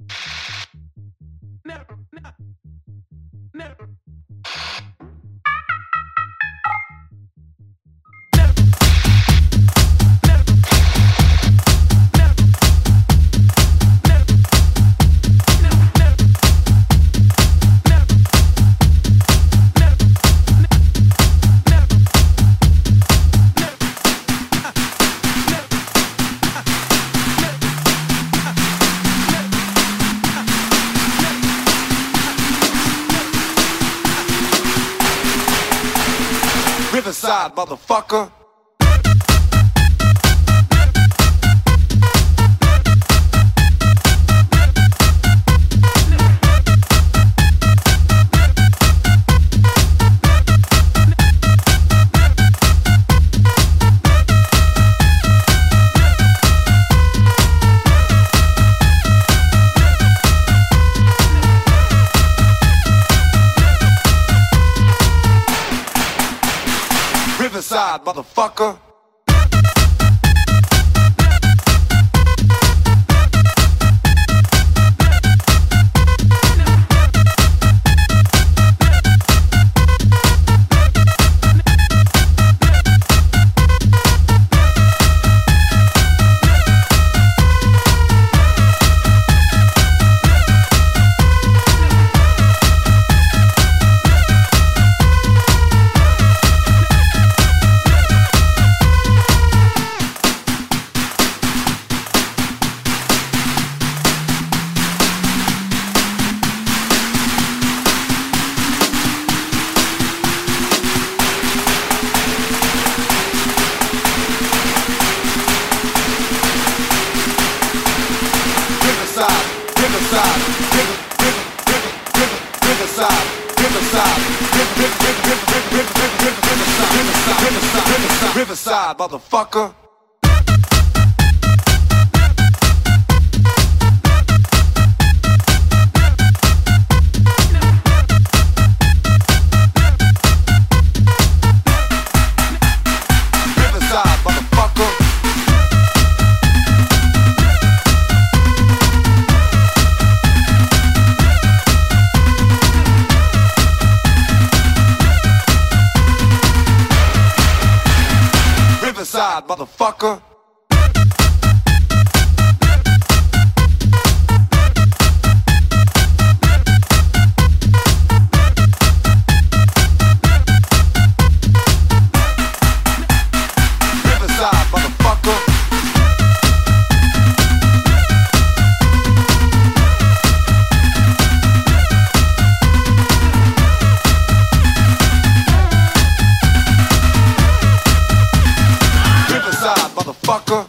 うん。Riverside, motherfucker. Riverside, motherfucker. Riverside, Riverside, River, River, River, River, Riverside, Riverside, River, River, River, River, River, River, River, Riverside, Riverside, Riverside, Riverside, Riverside, motherfucker. side, motherfucker. Motherfucker.